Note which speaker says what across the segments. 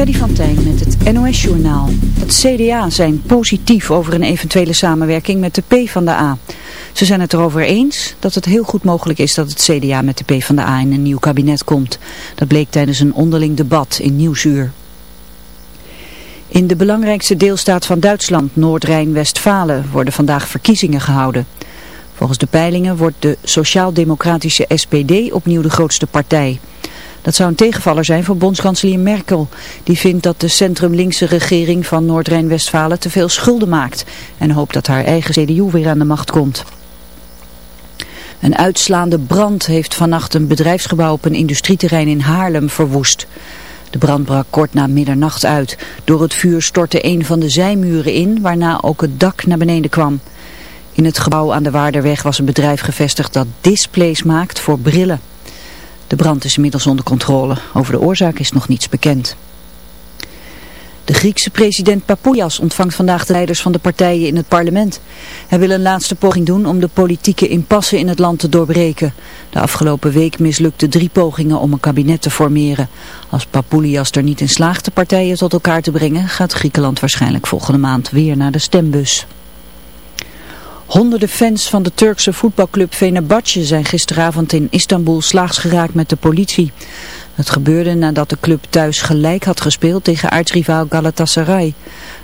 Speaker 1: Freddy van Tijn met het NOS-journaal. Het CDA zijn positief over een eventuele samenwerking met de PvdA. Ze zijn het erover eens dat het heel goed mogelijk is dat het CDA met de PvdA in een nieuw kabinet komt. Dat bleek tijdens een onderling debat in Nieuwsuur. In de belangrijkste deelstaat van Duitsland, Noord-Rijn-Westfalen, worden vandaag verkiezingen gehouden. Volgens de peilingen wordt de sociaal-democratische SPD opnieuw de grootste partij. Dat zou een tegenvaller zijn voor bondskanselier Merkel. Die vindt dat de centrum-linkse regering van Noord-Rijn-Westfalen te veel schulden maakt. En hoopt dat haar eigen CDU weer aan de macht komt. Een uitslaande brand heeft vannacht een bedrijfsgebouw op een industrieterrein in Haarlem verwoest. De brand brak kort na middernacht uit. Door het vuur stortte een van de zijmuren in, waarna ook het dak naar beneden kwam. In het gebouw aan de Waarderweg was een bedrijf gevestigd dat displays maakt voor brillen. De brand is inmiddels onder controle. Over de oorzaak is nog niets bekend. De Griekse president Papoulias ontvangt vandaag de leiders van de partijen in het parlement. Hij wil een laatste poging doen om de politieke impasse in het land te doorbreken. De afgelopen week mislukte drie pogingen om een kabinet te formeren. Als Papoulias er niet in slaagt de partijen tot elkaar te brengen, gaat Griekenland waarschijnlijk volgende maand weer naar de stembus. Honderden fans van de Turkse voetbalclub Fenerbahce zijn gisteravond in Istanbul slaags geraakt met de politie. Het gebeurde nadat de club thuis gelijk had gespeeld tegen aartsrivaal Galatasaray.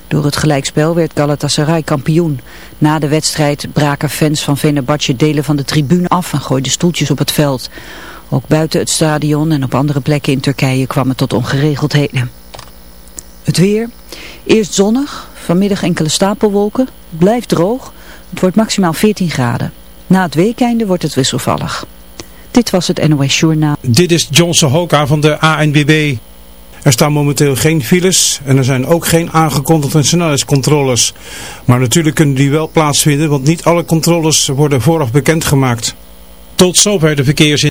Speaker 1: Door het gelijkspel werd Galatasaray kampioen. Na de wedstrijd braken fans van Fenerbahce delen van de tribune af en gooiden stoeltjes op het veld. Ook buiten het stadion en op andere plekken in Turkije kwam het tot ongeregeldheden. Het weer. Eerst zonnig, vanmiddag enkele stapelwolken, blijft droog. Het wordt maximaal 14 graden. Na het weekende wordt het wisselvallig. Dit was het NOS Journaal.
Speaker 2: Dit is Johnson Hoka van de ANBB. Er staan momenteel geen files en er zijn ook geen aangekondigde snelheidscontroles. Maar natuurlijk kunnen die wel plaatsvinden, want niet alle controles worden vooraf bekendgemaakt. Tot zover de verkeersin.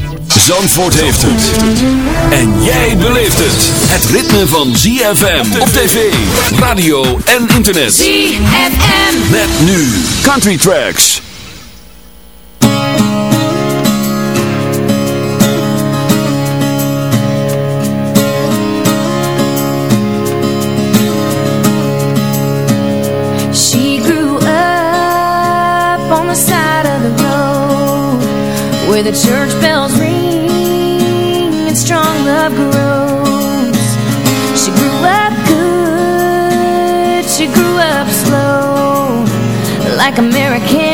Speaker 3: Zandvoort heeft het. En jij beleeft het. Het ritme van ZFM op tv, radio en internet.
Speaker 4: ZFM.
Speaker 3: Met nu Country Tracks.
Speaker 5: She grew up on the side of the road where the church bells ring love grows. She grew up good, she grew up slow, like American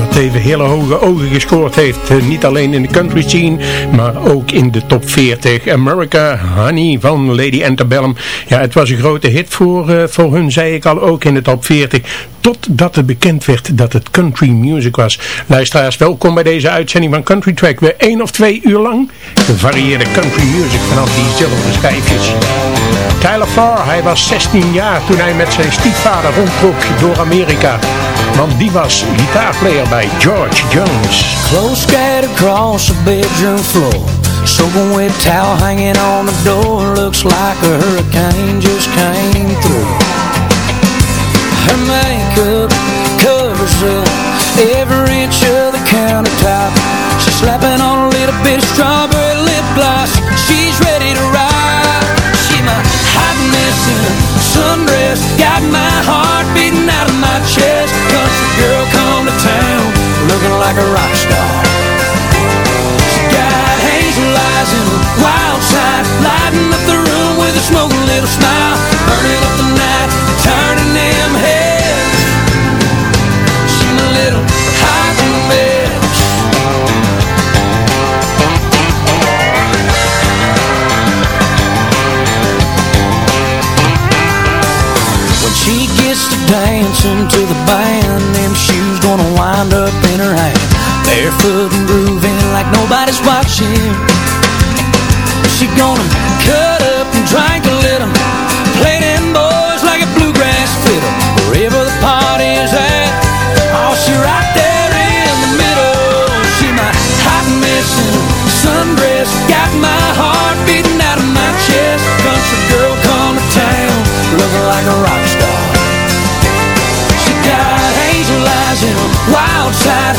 Speaker 6: even hele hoge ogen gescoord heeft. Eh, niet alleen in de country scene, maar ook in de top 40. America Honey van Lady Antebellum. Ja, het was een grote hit voor, uh, voor hun, zei ik al, ook in de top 40. Totdat het bekend werd dat het country music was. Luisteraars, welkom bij deze uitzending van Country Track. Weer één of twee uur lang gevarieerde country music vanaf die zilveren schijfjes. Tyler Farr, hij was 16 jaar toen hij met zijn stiefvader rondtrok door Amerika. Want die was gitaarplayer bij George Jones.
Speaker 7: Clothes scattered across the bedroom floor. Soaking wet towel hanging on the door. Looks like a hurricane just came through. Her makeup covers up every inch of the countertop. She's slapping on a little bit of strawberry lip gloss. She's ready to ride. Got my heart beating out of my chest. Country girl come to town looking like a rock star. She got hazel eyes and a wild side, lighting up the room with a smoking little smile, burning up the night, Barefoot and grooving like nobody's watching. She gonna cut up and drink a little, play them boys like a bluegrass fiddle. Wherever the party's at, oh, she right there in the middle. She my hot mess in a sundress, got my heart beating out of my chest. Country girl come to town, looking like a rock star. She got hazel eyes and a wild side,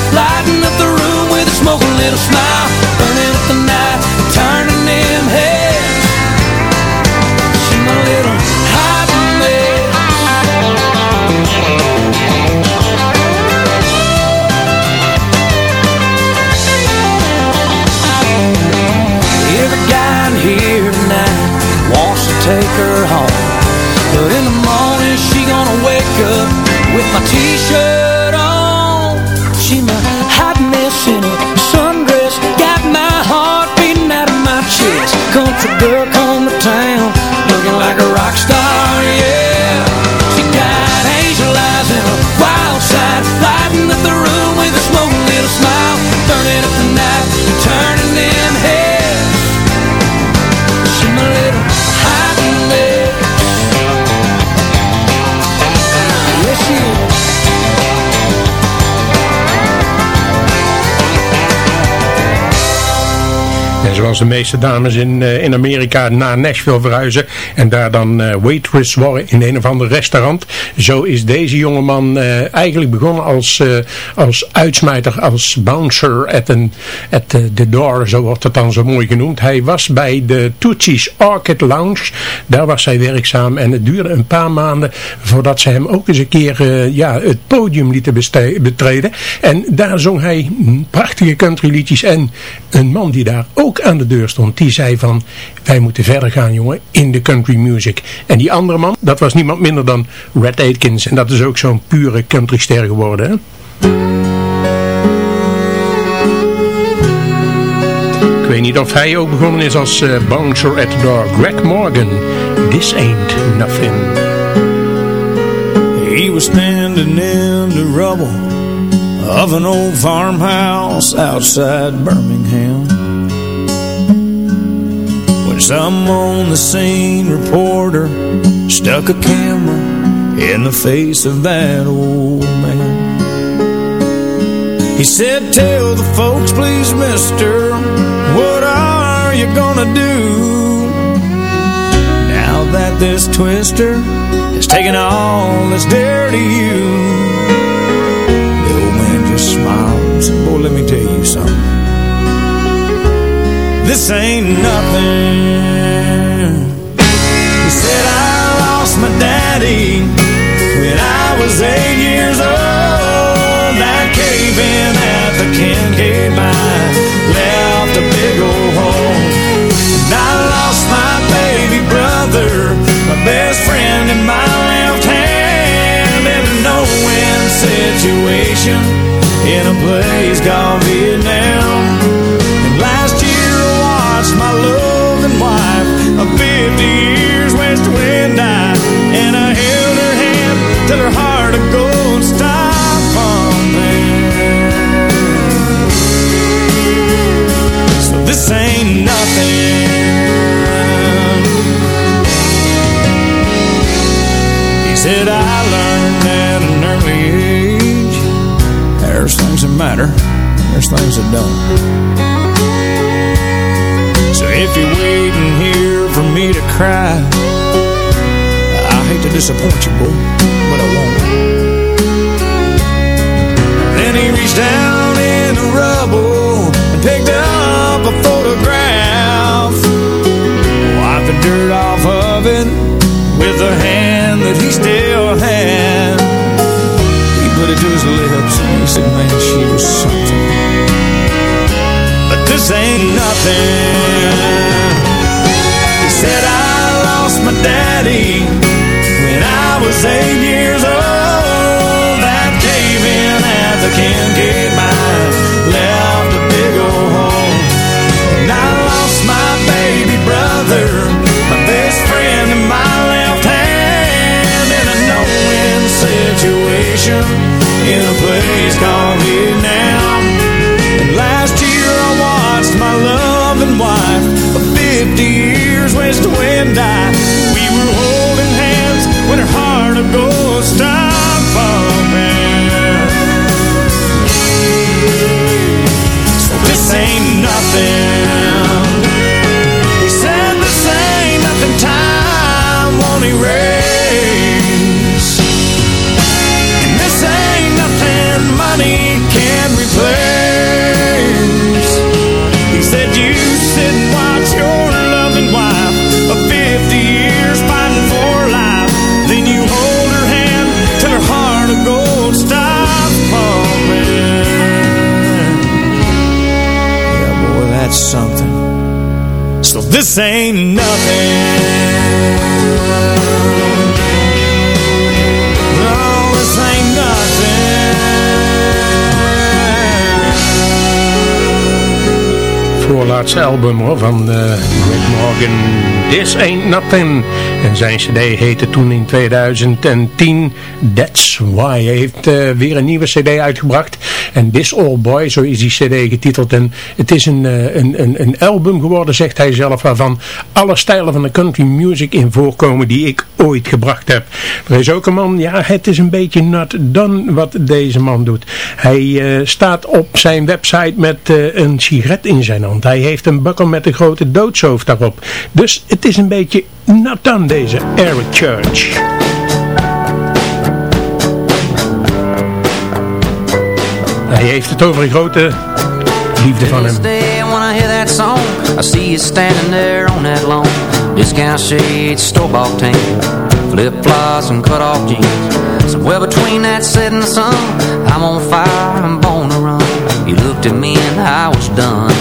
Speaker 6: zoals de meeste dames in, eh, in Amerika naar Nashville verhuizen en daar dan eh, waitress worden in een of ander restaurant. Zo is deze jongeman eh, eigenlijk begonnen als, als uitsmijter, als bouncer at, een, at the, door, zo wordt het dan zo mooi genoemd. Hij was bij de Tootsie's Orchid Lounge, daar was hij werkzaam en het duurde een paar maanden voordat ze hem ook eens een keer ja, het podium lieten betreden. En daar zong hij mm, prachtige countryliedjes en een man die daar ook aan de deur stond, die zei van wij moeten verder gaan jongen in de country music. En die andere man, dat was niemand minder dan Red Atkins en dat is ook zo'n pure countryster geworden hè. niet of hij ook begonnen is als uh, bouncer at the door. Greg Morgan, This Ain't Nothing.
Speaker 8: He was standing in the rubble of an old farmhouse outside Birmingham. When some on the scene reporter stuck a camera in the face of that old man. He said, tell the folks, please, mister, what are you gonna do? Now that this twister has taken all that's dear to you. The old man just smiled and said, boy, let me tell you something. This ain't nothing. He said, I lost my daddy when I was eight years old That cave-in at the Kincaid mine left a big old hole. And I lost my baby brother, my best friend in my left hand, in a no-win situation in a place called. 50 years west wind die, and I held her hand till her heart of gold stopped. On there. So this ain't nothing He said I learned at an early age There's things that matter There's things that don't So if you're waiting here for me to cry. I hate to disappoint you, boy But I won't. Then he reached down in the rubble And picked up a photograph. Wipe the dirt off of it With a hand that he still had. He put it to his lips And he said, man, she was something. But this ain't nothing said, I lost my daddy When I was eight years old. That cave in at the Kincaid mine Left a big old hole. And I lost my baby brother, my best friend and my left hand in a no-win situation in a place called west wind die. We were holding hands when her heart of gold stopped pumping. So this ain't nothing He said this ain't nothing. Time won't erase. That's something. So this ain't nothing.
Speaker 6: voorlaatste album van uh, Morgan, This Ain't Nothing. En zijn cd heette toen in 2010 That's Why. Hij heeft uh, weer een nieuwe cd uitgebracht. En This Old Boy, zo is die cd getiteld. En het is een, uh, een, een, een album geworden, zegt hij zelf, waarvan alle stijlen van de country music in voorkomen die ik ooit gebracht heb. Er is ook een man, ja, het is een beetje not done wat deze man doet. Hij staat op zijn website met een sigaret in zijn hand. Hij heeft een bakkel met een grote doodshoofd daarop. Dus het is een beetje not done deze Eric Church. Hij heeft het over een grote liefde van hem. I Discount store-bought Flip-flops and cut-off jeans. Somewhere between that sun I'm on fire, run. You looked at me and I was done.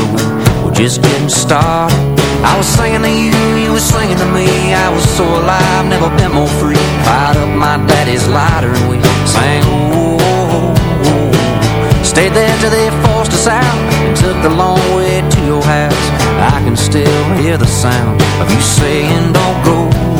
Speaker 6: I was singing to you, you singing to me. I was so alive, never been more free. Fired up my daddy's lighter we sang Stayed there till they forced us out And took the long way to your house I
Speaker 9: can still hear the sound of you saying don't go.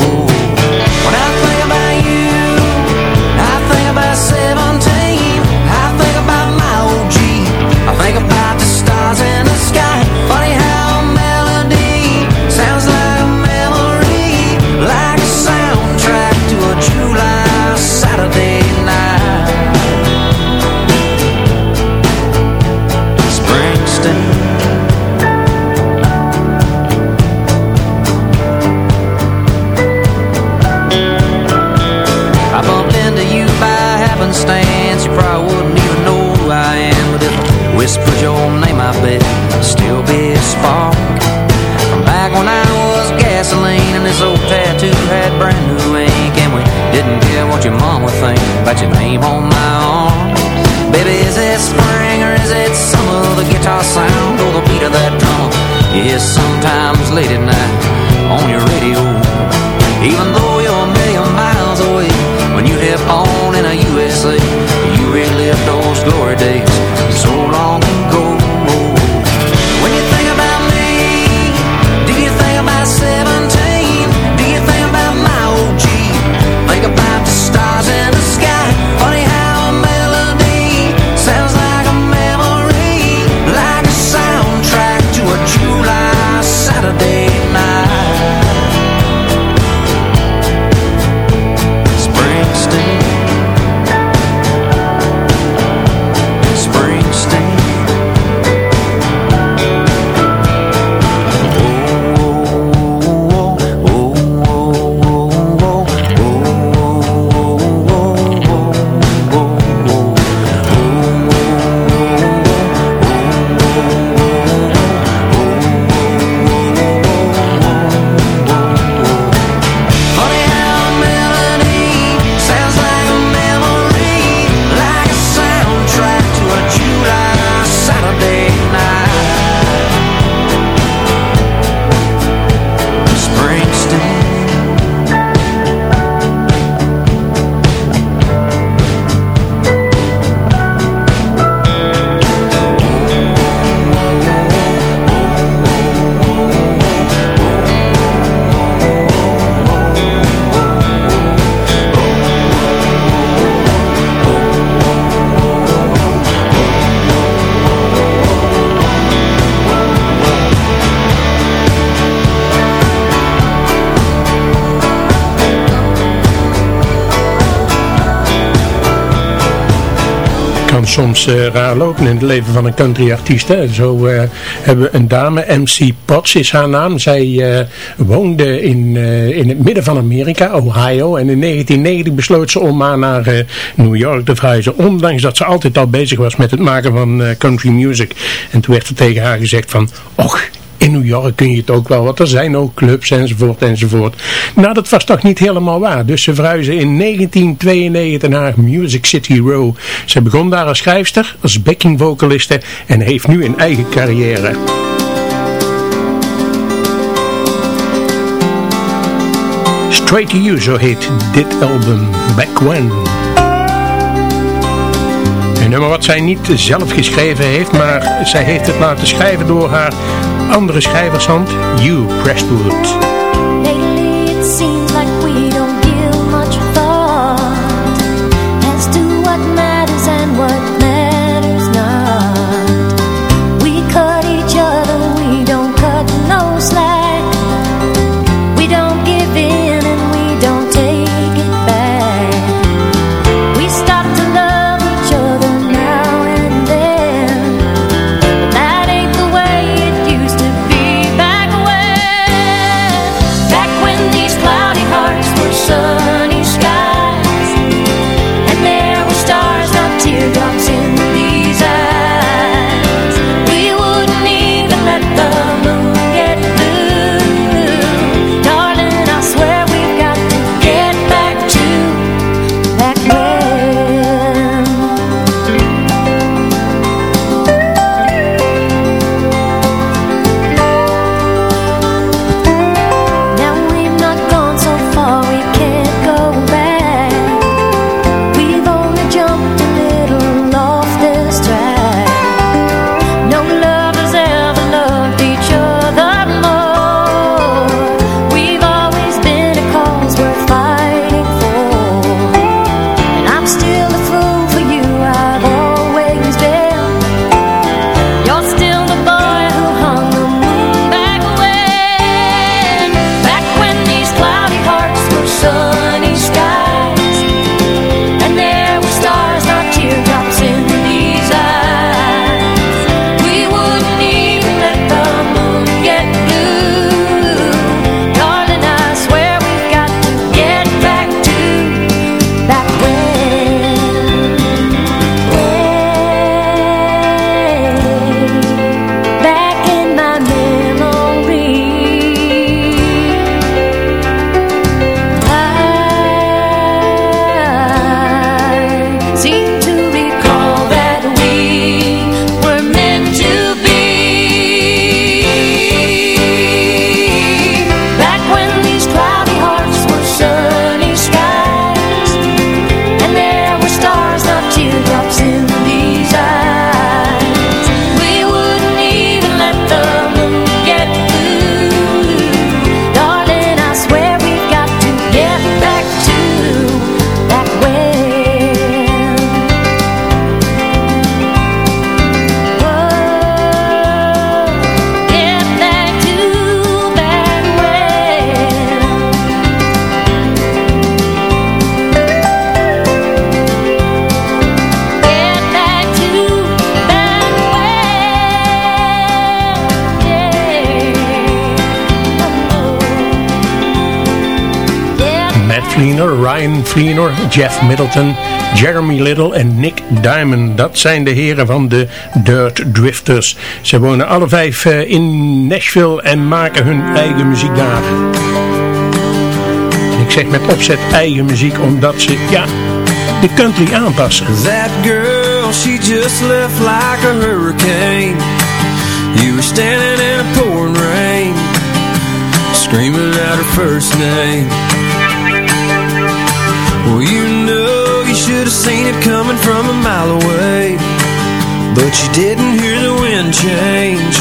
Speaker 6: Soms eh, raar lopen in het leven van een countryartiest. Zo eh, hebben we een dame, MC Potts is haar naam. Zij eh, woonde in, in het midden van Amerika, Ohio. En in 1990 besloot ze om maar naar New York te verhuizen. Ondanks dat ze altijd al bezig was met het maken van country music. En toen werd er tegen haar gezegd van... Och, in New York kun je het ook wel, want er zijn ook clubs enzovoort enzovoort. Nou, dat was toch niet helemaal waar. Dus ze verhuisden in 1992 naar Music City Row. Ze begon daar als schrijfster, als backing vocaliste en heeft nu een eigen carrière. Straight to You, zo heet dit album, Back When. Een nummer wat zij niet zelf geschreven heeft, maar zij heeft het laten schrijven door haar andere schrijvershand, Hugh Prestwood. Fleener, Jeff Middleton, Jeremy Little en Nick Diamond. Dat zijn de heren van de Dirt Drifters. Ze wonen alle vijf eh, in Nashville en maken hun eigen muziek daar. Ik zeg met opzet eigen muziek omdat ze, ja, de country aanpassen.
Speaker 8: That girl, she just left like a hurricane You were standing in a pouring rain Screaming out her first name Well, you know you should have seen it coming from a mile away But you didn't hear the wind change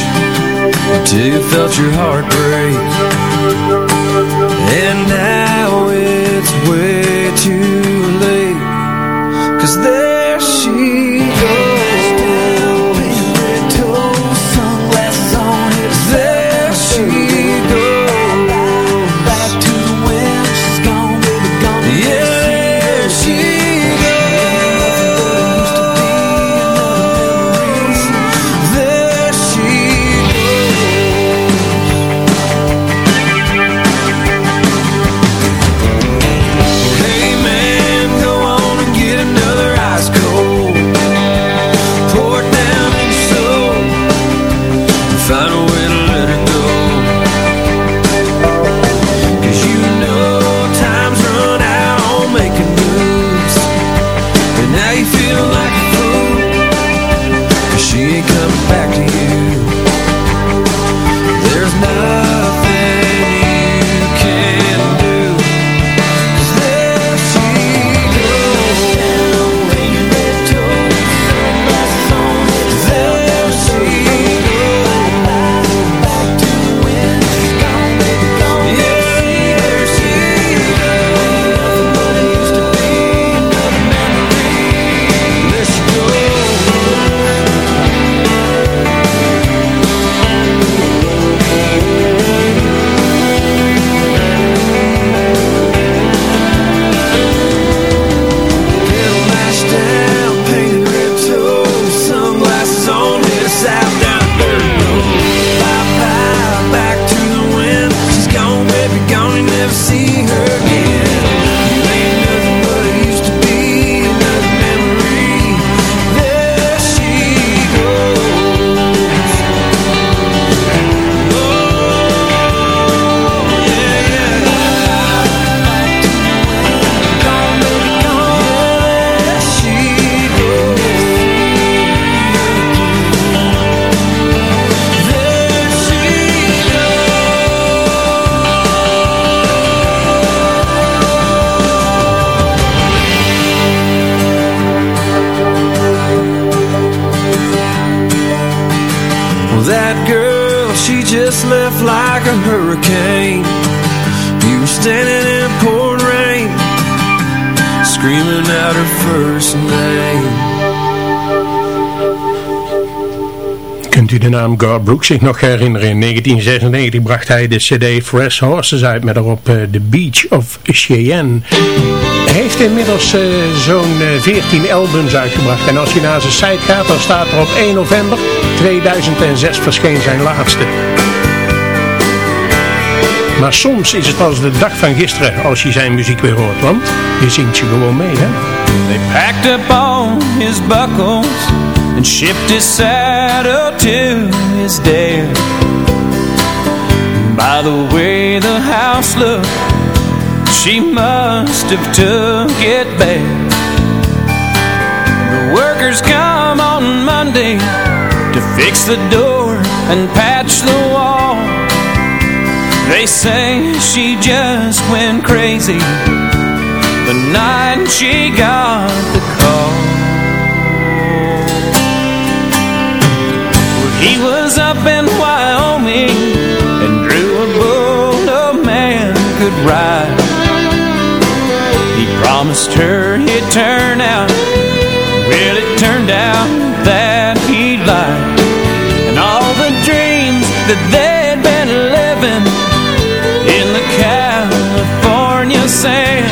Speaker 8: Until you felt your heart break. And now it's way too late Cause that girl, she just left like a hurricane. You were standing in pouring rain, screaming out her first name.
Speaker 6: Kunt u de naam Gar Brooks zich nog herinneren? In 1996 bracht hij de cd Fresh Horses uit met erop eh, The Beach of Cheyenne. Hij heeft inmiddels eh, zo'n eh, 14 albums uitgebracht. En als je naar zijn site gaat, dan staat er op 1 november 2006 verscheen zijn laatste. Maar soms is het als de dag van gisteren als je zijn muziek weer hoort. Want je zingt je gewoon mee, hè?
Speaker 7: They packed up all his buckles and shipped his saddle to his dad. By the way the house looked, she must have took it bad. The workers come on Monday to fix the door and patch the wall. They say she just went crazy the night she got the call. He was up in Wyoming and drew a bull no man could ride. He promised her he'd turn out. Well, it turned out that he lied. And all the dreams that they'd been living in the California sand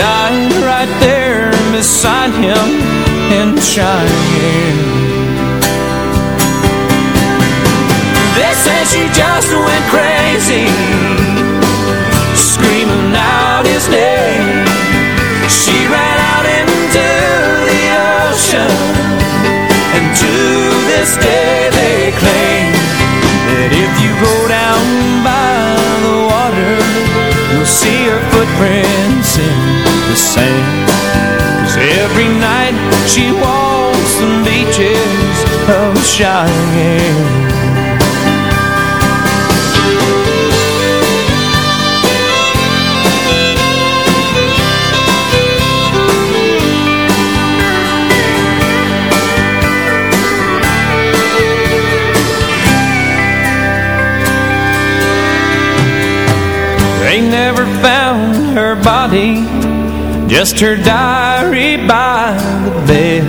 Speaker 7: died right there beside him in Cheyenne. screaming out his name. She ran out into the ocean, and to this day they claim that if you go down by the water, you'll see her footprints in the sand. Cause every night she walks the beaches of Cheyenne. Just her diary by the bed.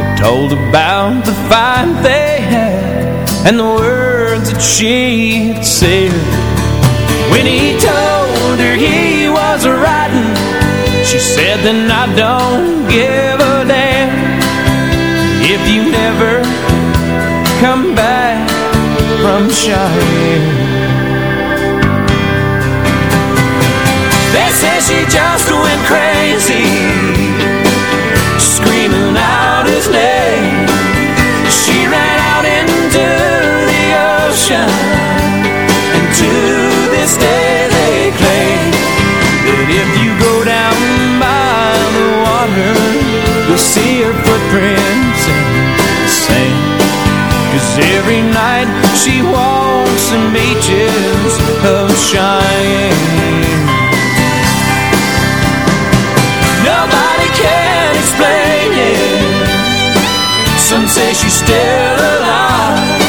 Speaker 7: It told about the fight they had And the words that she had said. When he told her he was riding She said then I don't give a damn If you never come back from Cheyenne she just went crazy. Screaming out his name. She ran out into the ocean. And to this day they claim That if you go down by the water You'll see her footprints in the sand. Cause every night she walks the beaches of Cheyenne say she's still alive.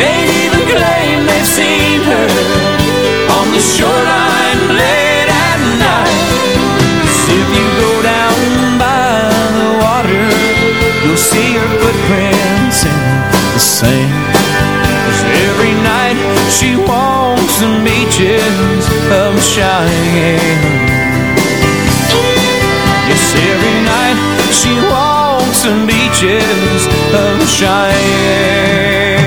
Speaker 7: They even claim they've seen her On the shoreline late at night. Cause if you go down by the water You'll see her footprints in the sand. Every night she walks the beaches of Cheyenne the beaches of Cheyenne.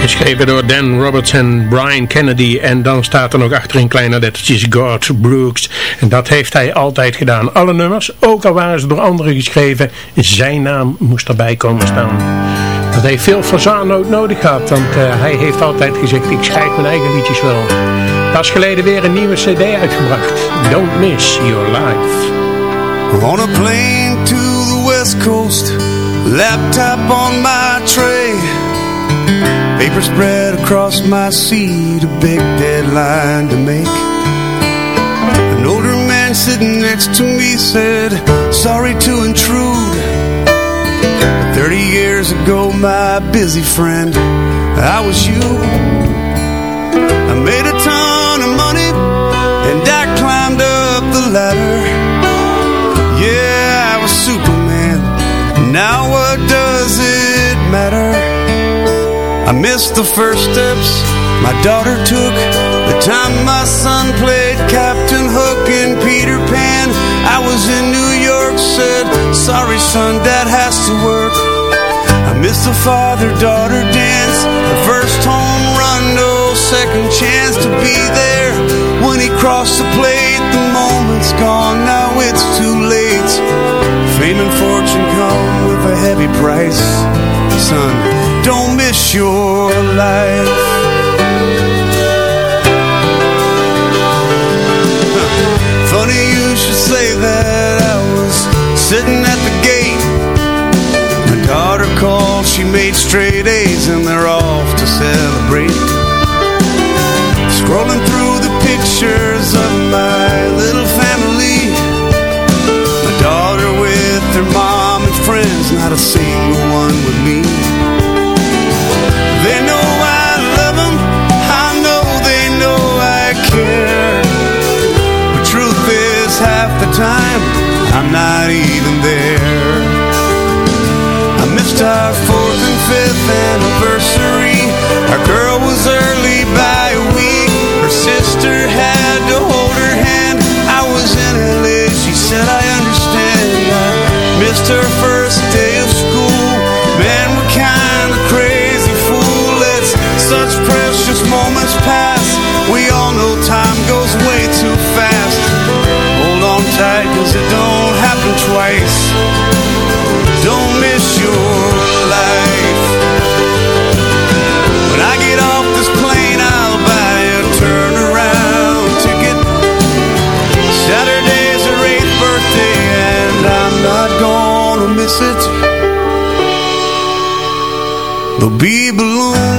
Speaker 6: Geschreven door Dan Roberts en Brian Kennedy. En dan staat er nog achter in kleine lettertjes God Brooks. En dat heeft hij altijd gedaan. Alle nummers, ook al waren ze door anderen geschreven, zijn naam moest erbij komen staan. Dat heeft veel Fazano nodig gehad. Want uh, hij heeft altijd gezegd, ik schrijf mijn eigen liedjes wel. Pas geleden weer een nieuwe cd uitgebracht. Don't Miss Your Life.
Speaker 10: On a plane to the west coast Laptop on my tray Paper spread across my seat A big deadline to make An older man sitting next to me said Sorry to intrude 30 years ago my busy friend I was you I made a ton ladder Yeah, I was Superman. Now what does it matter? I missed the first steps my daughter took. The time my son played Captain Hook in Peter Pan. I was in New York, said Sorry son, dad has to work. I missed the father-daughter dance. The first home run, no second chance to be there. When he crossed the plate, moment's gone Now it's too late. Fame and fortune come with a heavy price. Son, don't miss your life. Funny you should say that I was sitting at the gate. My daughter called, she made straight A's and they're off to celebrate. Scrolling through a single one with me. They know I love them, I know they know I care. But truth is half the time, I'm not even there. I missed our fourth and fifth anniversary moments pass. We all know time goes way too fast. Hold on tight cause it don't happen twice. Don't miss your life. When I get off this plane I'll buy a turnaround ticket. Saturday's her eighth birthday and I'm not gonna miss it. There'll be balloons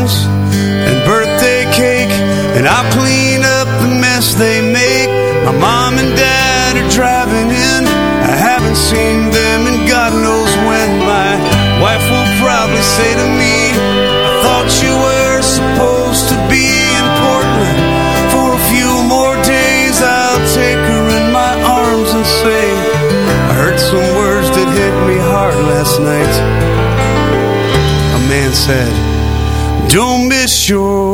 Speaker 10: and I'll clean up the mess they make My mom and dad are driving in. I haven't seen them and God knows when. My wife will probably say to me I thought you were supposed to be in Portland. For a few more days I'll take her in my arms and say I heard some words that hit me hard last night A man said Don't miss your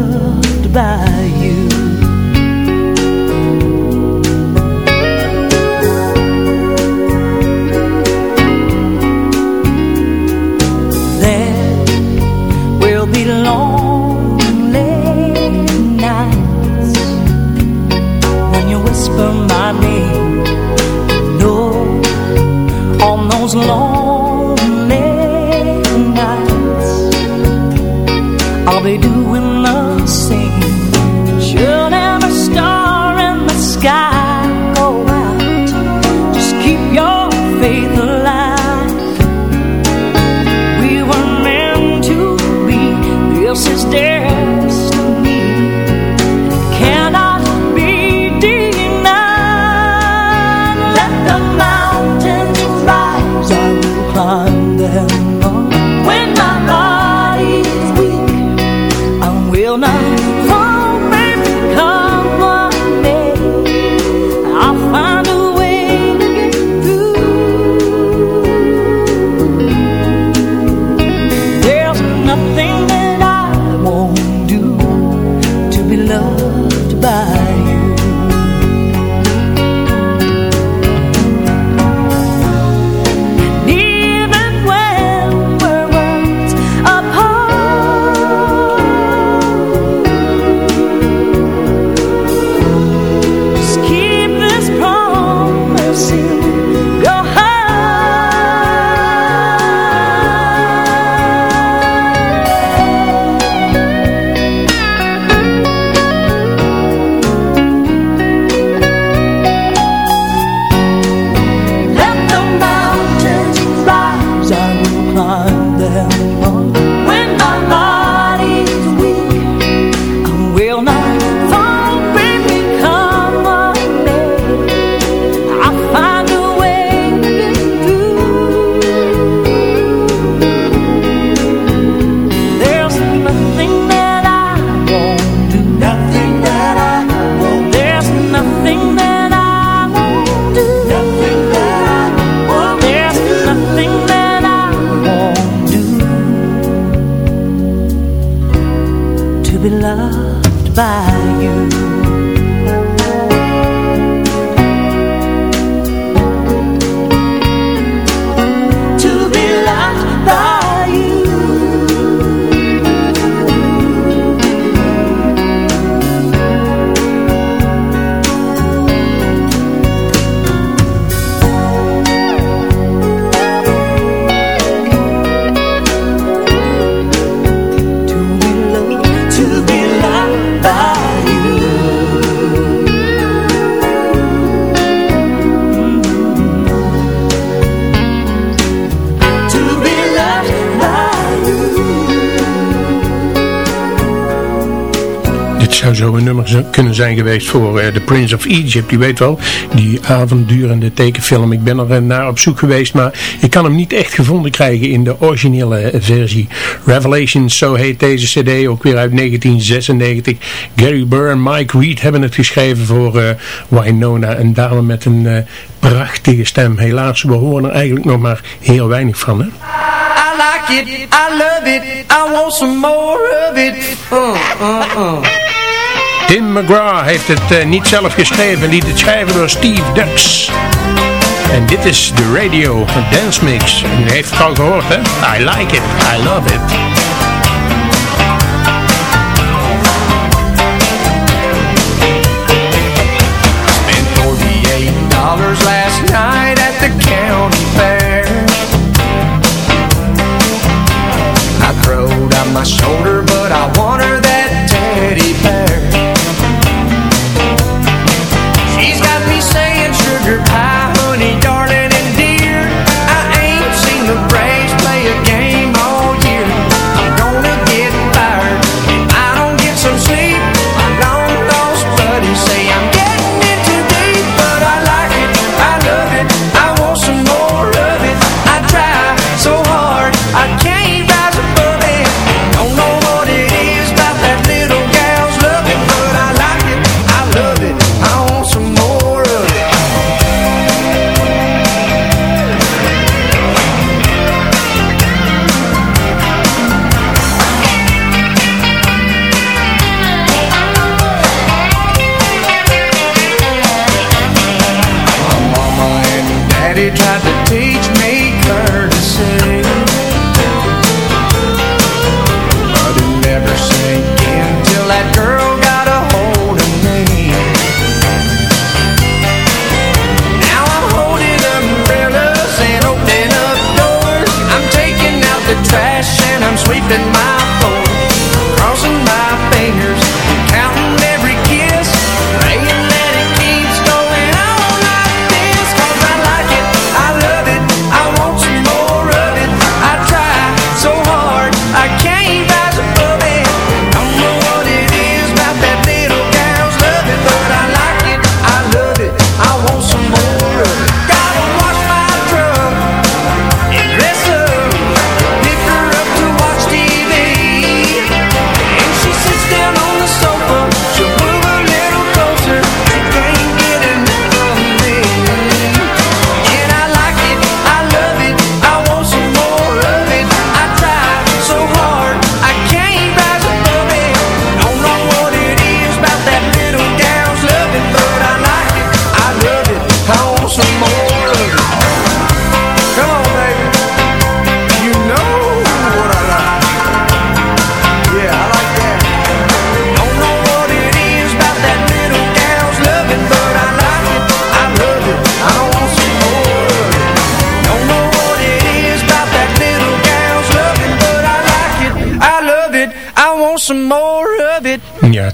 Speaker 5: loved by you. There will be lonely nights when you whisper my name. On those lonely
Speaker 11: kunnen zijn geweest voor uh, The Prince of Egypt. Je weet wel, die avonddurende tekenfilm. Ik ben er naar op zoek geweest, maar ik kan hem niet echt gevonden krijgen in de originele versie. Revelations, zo heet deze cd, ook weer uit 1996. Gary Burr en Mike Reed hebben het geschreven voor uh, Winona. Een dame met een prachtige stem. Helaas, we horen er eigenlijk nog maar heel weinig van. Hè?
Speaker 6: I like it, I love it, I want some more of it. Uh, uh, uh.
Speaker 11: Tim McGraw heeft het uh, niet zelf geschreven, liet het schrijven door Steve Dux. En dit is de radio, een dance mix. U heeft het al gehoord, hè? I like it, I love it.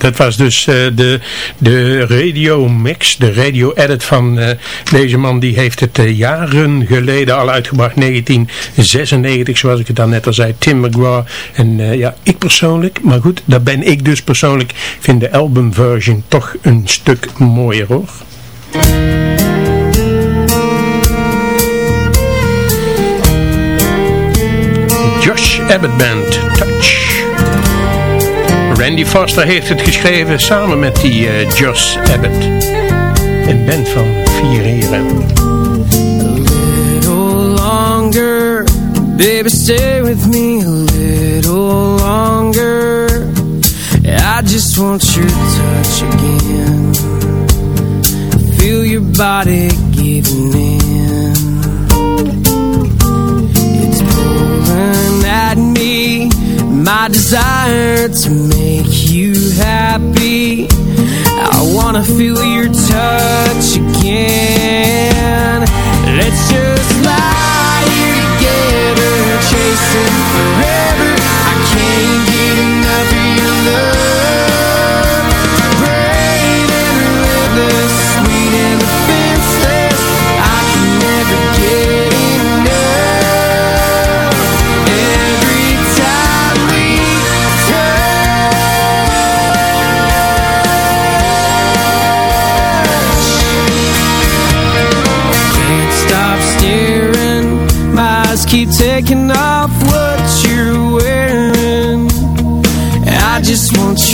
Speaker 11: Dat was dus uh, de, de radio mix, de radio edit van uh, deze man. Die heeft het uh, jaren geleden al uitgebracht, 1996 zoals ik het dan net al zei, Tim McGraw. En ja, ik persoonlijk, maar goed, dat ben ik dus persoonlijk, vind de albumversion toch een stuk mooier hoor. Josh Abbott Band. Randy Foster heeft het geschreven samen met die uh, Josh Abbott. Een band van vier heren.
Speaker 7: little longer Baby, stay with me a little longer I just want your touch again Feel your body giving in It's pulling at me My desire to make you happy. I wanna feel your touch again. Let's just lie here together Chasing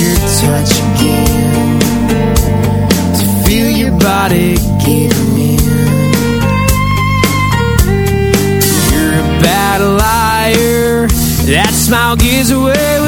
Speaker 7: your touch again. To feel your body give me You're a bad liar. That smile gives away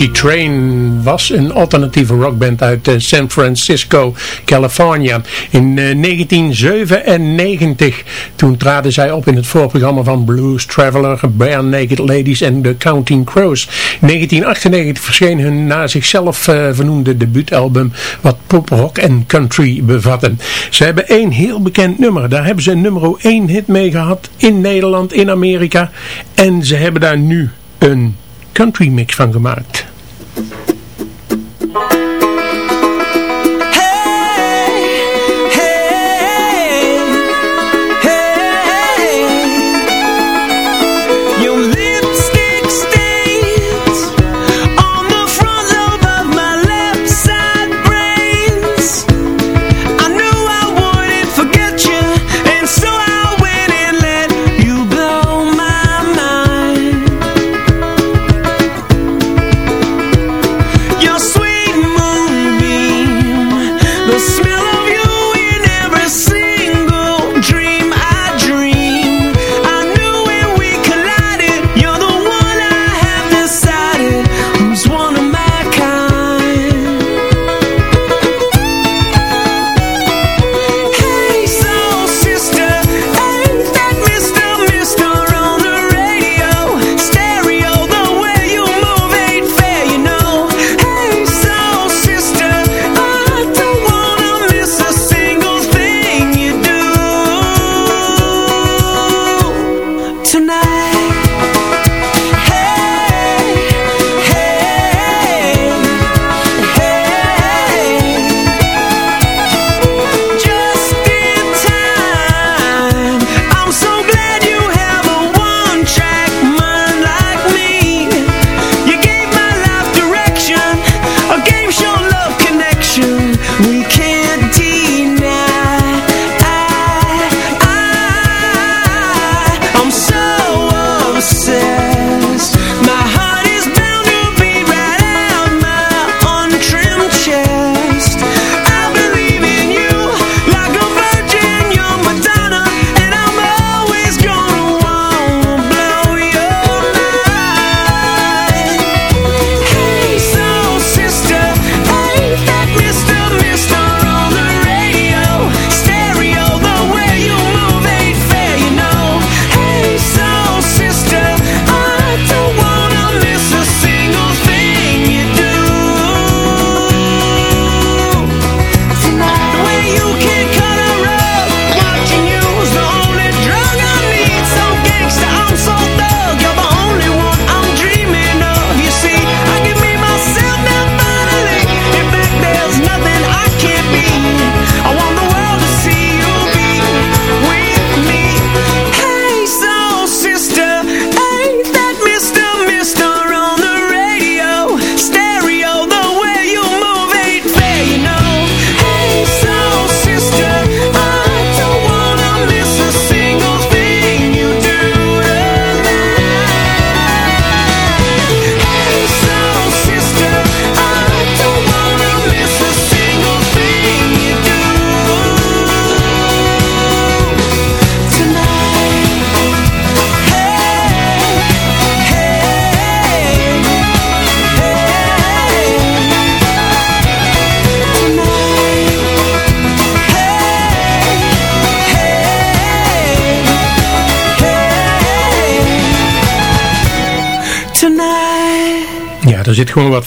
Speaker 6: Formatie Train was een alternatieve rockband uit eh, San Francisco, California. In eh, 1997, toen traden zij op in het voorprogramma van Blues Traveler, Bare Naked Ladies en The Counting Crows. In 1998 verscheen hun na zichzelf eh, vernoemde debuutalbum, wat pop rock en country bevatte. Ze hebben één heel bekend nummer, daar hebben ze een nummer 1 hit mee gehad in Nederland, in Amerika. En ze hebben daar nu een country mix van gemaakt.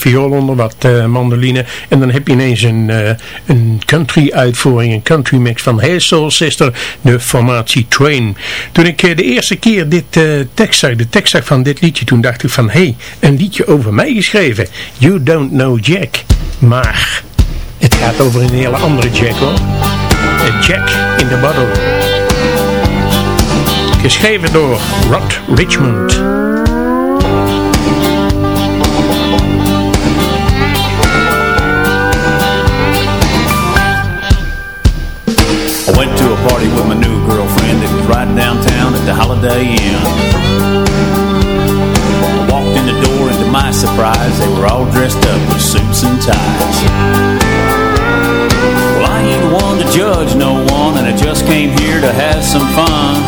Speaker 6: Viool onder, wat uh, mandoline. En dan heb je ineens een, uh, een country uitvoering, een country mix van Hey Soul Sister, de formatie Train. Toen ik uh, de eerste keer dit tekst zag, de tekst zag van dit liedje, toen dacht ik van, hey, een liedje over mij geschreven. You Don't Know Jack. Maar het gaat over een hele andere Jack hoor. Jack in the Bottle. Geschreven door Rod Richmond.
Speaker 12: I went to a party with my new girlfriend. It was right downtown at the Holiday Inn. I walked in the door and to my surprise, they were all dressed up with suits and ties. Well, I ain't one to judge no one, and I just came here to have some fun.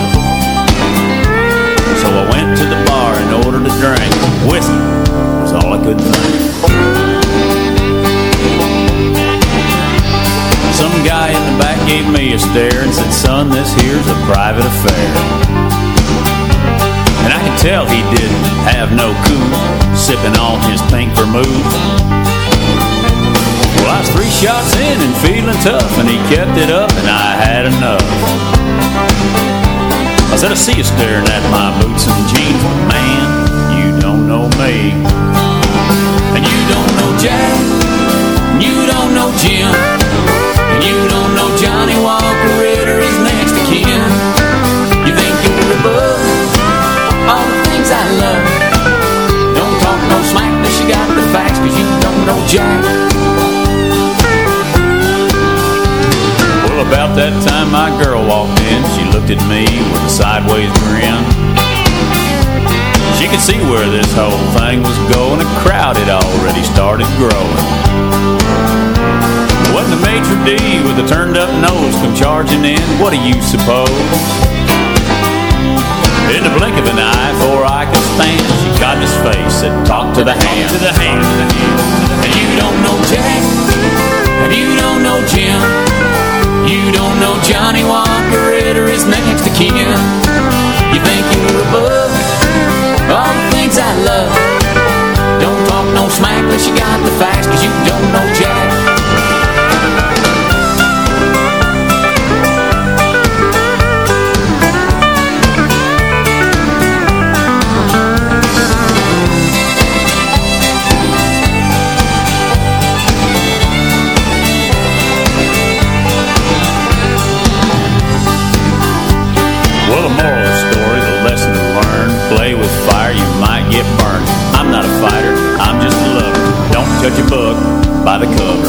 Speaker 12: So I went to the bar and ordered a drink. Whiskey was all I could think. Some guy in the back gave me a stare and said, son, this here's a private affair. And I could tell he didn't have no coup, sipping on his pink vermouth. Well, I was three shots in and feeling tough, and he kept it up, and I had enough. I said, I see you staring at my boots and jeans, man, you don't know me. And you don't know Jack, and you don't know Jim. And you don't know Johnny Walker Ritter is next to kin. You think you're above all the things I love. Don't talk no smack unless you got the facts Cause you don't know Jack. Well, about that time my girl walked in She looked at me with a sideways grin. She could see where this whole thing was going A crowd had already started growing when the maitre d' with a turned up nose come charging in, what do you suppose? In the blink of an eye, before I could stand, she caught his face and talked to the hand. To the hand. And you don't know Jack, and you don't know Jim, you don't know Johnny Walker Ritter is next to kin. You think you're above all the things I love. Don't talk no smack unless you got the facts, cause you don't know Jack. Judge a book by the cover.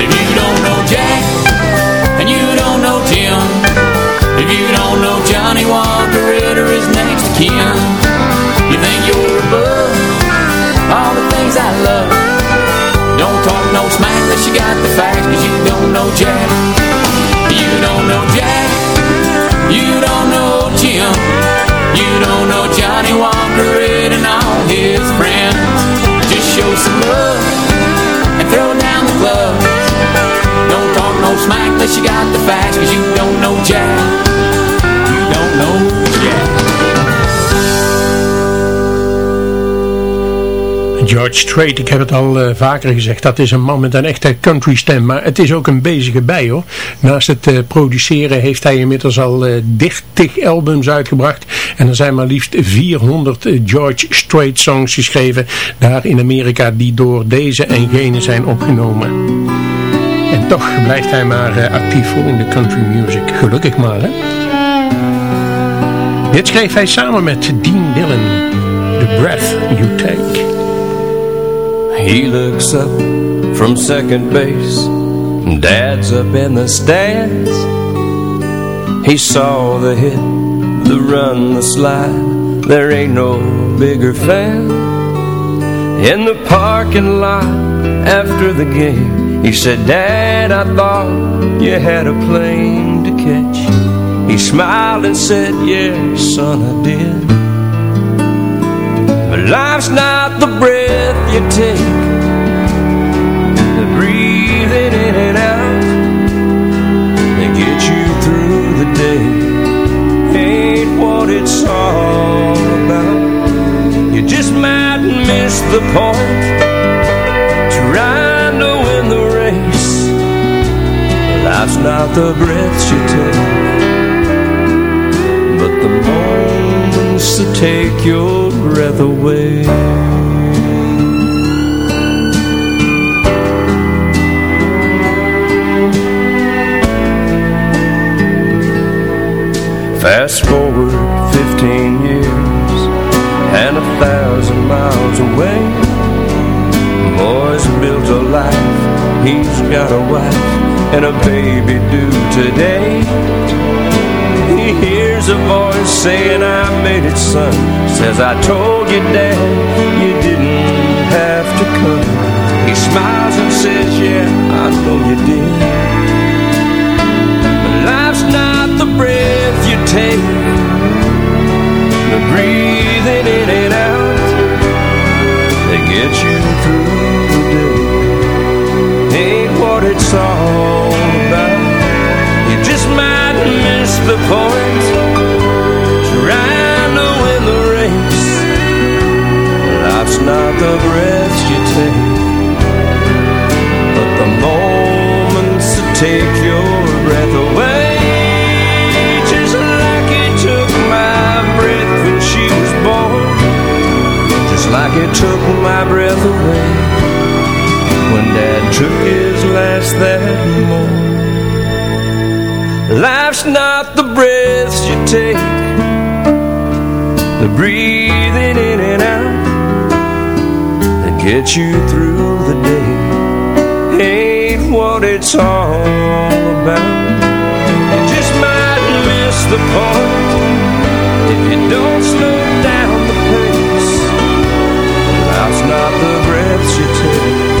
Speaker 12: If you don't know Jack, and you don't know Jim, if you don't know Johnny Walker Ritter is next to kin, you think you're above all the things I love. Don't talk no smack unless you got the facts, cause you don't know Jack. You don't know Jack. You don't know Don't unless you got the facts Cause you don't know Jack You don't know Jack
Speaker 6: George Strait, ik heb het al uh, vaker gezegd, dat is een man met een echte country stem. Maar het is ook een bezige bij hoor. Naast het uh, produceren heeft hij inmiddels al uh, 30 albums uitgebracht. En er zijn maar liefst 400 George Strait songs geschreven. Daar in Amerika die door deze en gene zijn opgenomen. Toch blijft hij maar actief voor in de country music. Gelukkig maar hè. Dit schreef hij samen met Dean Dillon. The Breath You Take.
Speaker 13: He looks up from second base Dad's up in the stands He saw the hit, the run, the slide There ain't no bigger fan In the parking lot after the game He said, Dad, I thought you had a plane to catch. He smiled and said, yeah, son, I did. But life's not the breath you take. The breathing in and out That get you through the day Ain't what it's all about. You just might miss the
Speaker 8: point to Life's not the breaths you take But the moments that take your breath away Fast forward 15 years and a thousand miles away. Boy's built a life, he's got a wife and a baby due today. He hears a voice saying, I made it, son. Says, I told you, dad, you didn't have to come. He smiles and says, Yeah, I know you did. But life's not the breath you take, the breathing in and out that get you through. Ain't what it's all about. You just might miss the point, trying to win the race. Life's not the breaths you take, but the moments that take your breath away. Just like it took my breath when she was born, just like it took my breath away took his last that morning. Life's not the breaths you take, the breathing in and out that gets you through the day. Ain't what it's all about. You just might miss the point if you don't slow down the pace. Life's not the breaths you take,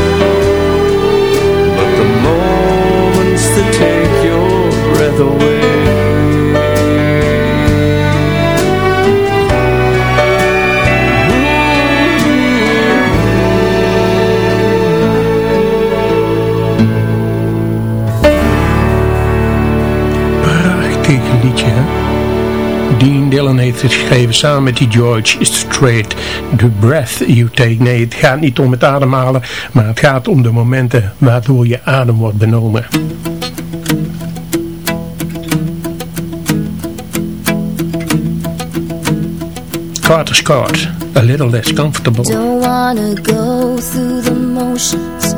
Speaker 6: heeft geschreven samen met die George Strait. The breath you take. Nee, het gaat niet om het ademhalen, maar het gaat om de momenten waardoor je adem wordt benomen. Carter Scott, a little less comfortable.
Speaker 5: Don't wanna go through the motions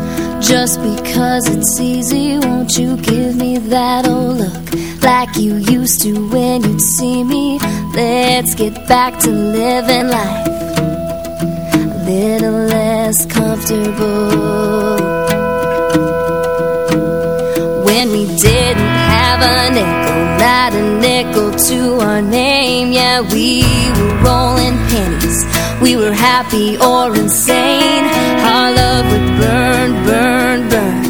Speaker 5: just because it's easy. Won't you give me that old look like you used to when you'd see me? Let's get back to living life a little less comfortable. When we didn't have a nickel, not a nickel to our name. Yeah, we were rolling pennies. We were happy or insane. Our love would burn, burn, burn.